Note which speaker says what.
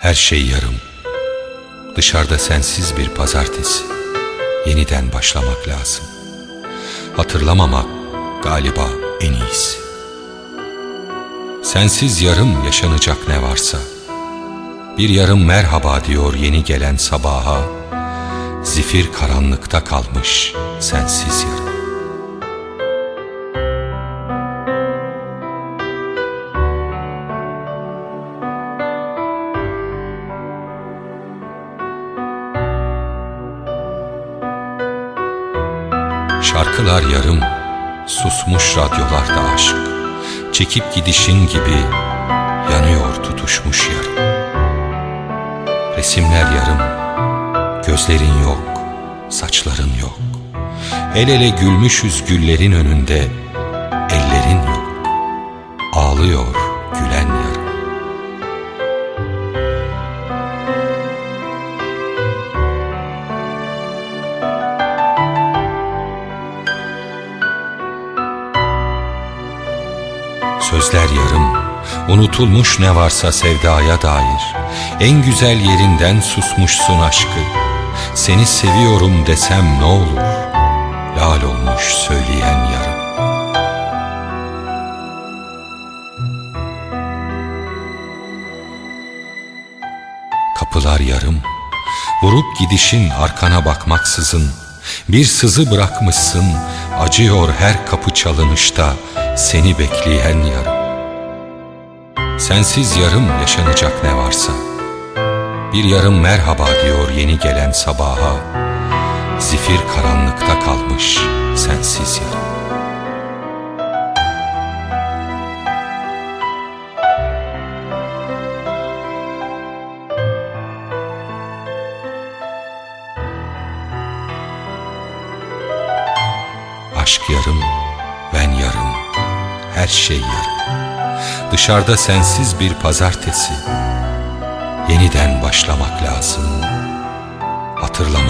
Speaker 1: Her şey yarım. Dışarıda sensiz bir pazartesi. Yeniden başlamak lazım. Hatırlamamak galiba en iyisi. Sensiz yarım yaşanacak ne varsa. Bir yarım merhaba diyor yeni gelen sabaha. Zifir karanlıkta kalmış sensiz yarım. Şarkılar yarım, susmuş radyolarda aşk. Çekip gidişin gibi yanıyor tutuşmuş yarım. Resimler yarım, gözlerin yok, saçların yok. El ele gülmüşüz güllerin önünde, ellerin yok. Ağlıyor Sözler yarım, unutulmuş ne varsa sevdaya dair. En güzel yerinden susmuşsun aşkı. Seni seviyorum desem ne olur? Lal olmuş söyleyen yarım. Kapılar yarım, vurup gidişin arkana bakmaksızın. Bir sızı bırakmışsın, acıyor her kapı çalınışta seni bekleyen yarım. Sensiz yarım yaşanacak ne varsa. Bir yarım merhaba diyor yeni gelen sabaha. Zifir karanlıkta kalmış sensiz yarım. Aşk yarım, ben yarım, her şey yarım. Dışarıda sensiz bir pazartesi. Yeniden başlamak lazım. Hatırlamamak